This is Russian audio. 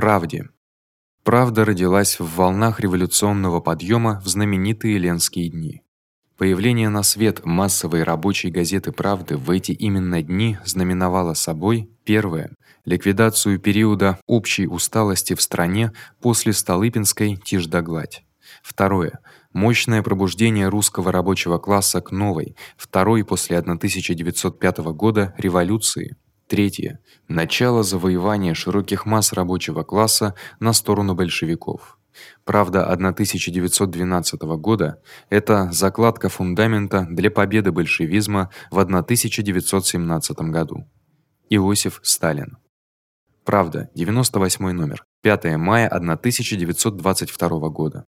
Правде. Правда родилась в волнах революционного подъёма в знаменитые Ленские дни. Появление на свет массовой рабочей газеты Правды в эти именно дни знаменовало собой первое ликвидацию периода общей усталости в стране после Столыпинской тишь да гладь. Второе мощное пробуждение русского рабочего класса к новой, второй после 1905 года революции. Третье начало завоевания широких масс рабочего класса на сторону большевиков. Правда 1912 года это закладка фундамента для победы большевизма в 1917 году. Иосиф Сталин. Правда, 98 номер. 5 мая 1922 года.